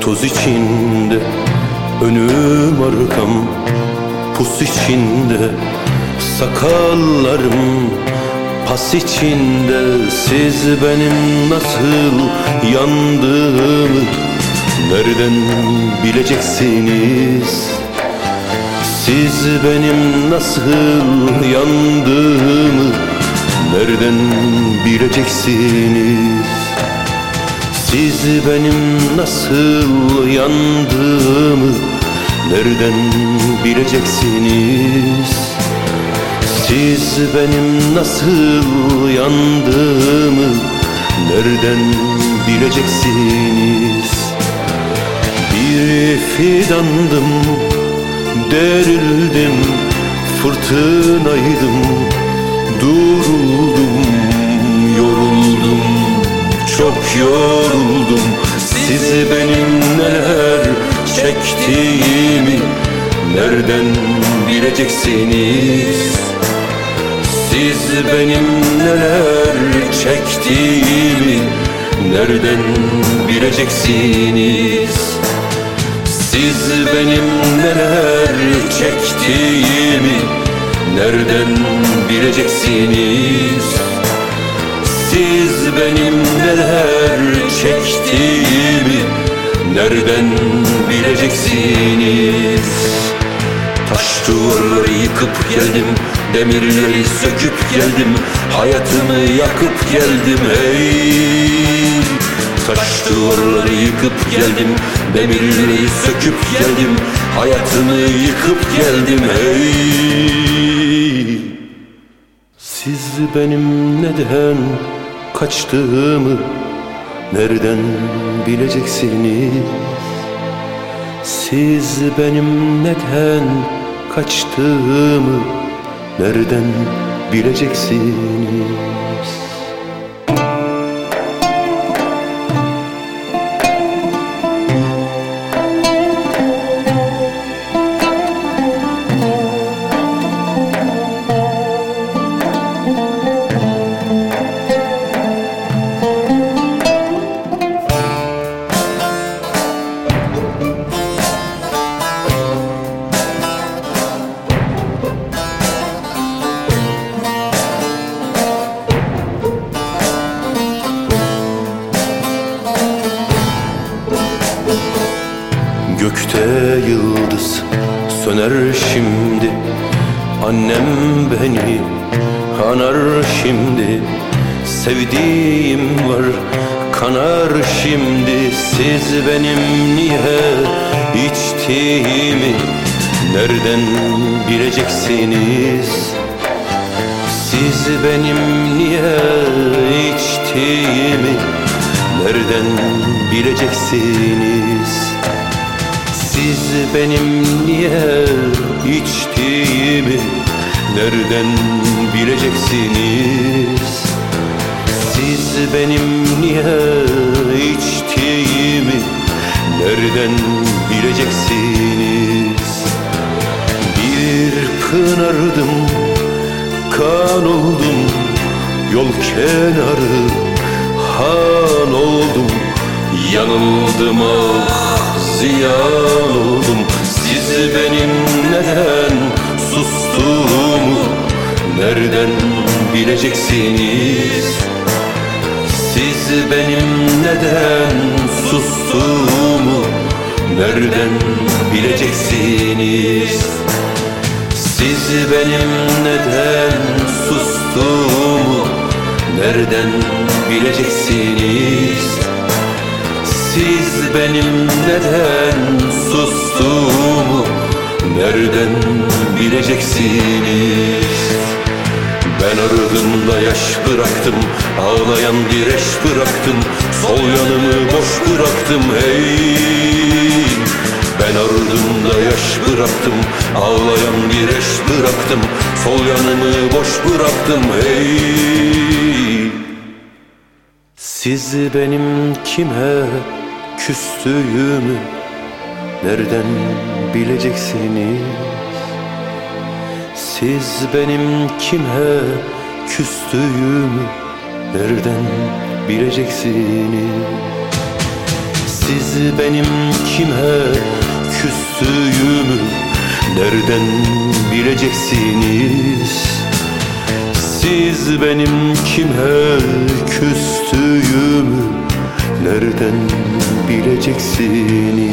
Toz içinde önüm arkam Pus içinde. Sakallarım Pas içinde siz benim nasıl yandığımı Nereden bileceksiniz? Siz benim nasıl yandığımı Nereden bileceksiniz Siz benim nasıl yandığımı Nereden bileceksiniz? Siz benim nasıl yandığımı Nereden bileceksiniz? Bir fidandım Derildim Fırtınaydım Duruldum Yoruldum Çok yoruldum Sizi benim neler çektiğimi Nereden bileceksiniz? Siz benim neler çektiğimi Nereden bileceksiniz? Siz benim neler çektiğimi Nereden bileceksiniz? Siz benim neler çektiğimi Nereden bileceksiniz. Taş duvarları yıkıp geldim Demirleri söküp geldim Hayatımı yakıp geldim hey. Taş duvarları yıkıp geldim Demirleri söküp geldim Hayatımı yıkıp geldim hey. Siz benim neden kaçtığımı Nereden bileceksiniz? Siz benim neden kaçtığımı Nereden bileceksiniz Gökte yıldız söner şimdi. Annem beni anar şimdi. Sevdiğim var kanar şimdi. Siz benim niye içtiğimi Nereden bileceksiniz? Siz benim niye içtiğimi Nereden bileceksiniz siz benim niye içtiğimi nereden bileceksiniz? Siz benim niye içtiğimi nereden bileceksiniz? Bir pınardım, kan oldum, yol kenarı han oldum, yanıldım ah ziyan oldum. Siz benim neden sustuğumu Nereden bileceksiniz? Siz benim neden sustuğumu Nereden bileceksiniz? Siz benim neden sustuğumu Nereden bileceksiniz? Siz benim neden sustuğumu Nereden bileceksiniz? Ben ardımda yaş bıraktım Ağlayan bir eş bıraktım Sol yanımı boş bıraktım hey! Ben ardımda yaş bıraktım Ağlayan bir eş bıraktım Sol yanımı boş bıraktım hey! Siz benim kime küstüğümü nereden bileceksiniz? Siz benim kime küstüğümü nereden bileceksiniz? Siz benim kime küstüğümü Nereden bileceksiniz? Siz benim kime küstüğümü Nereden bileceksiniz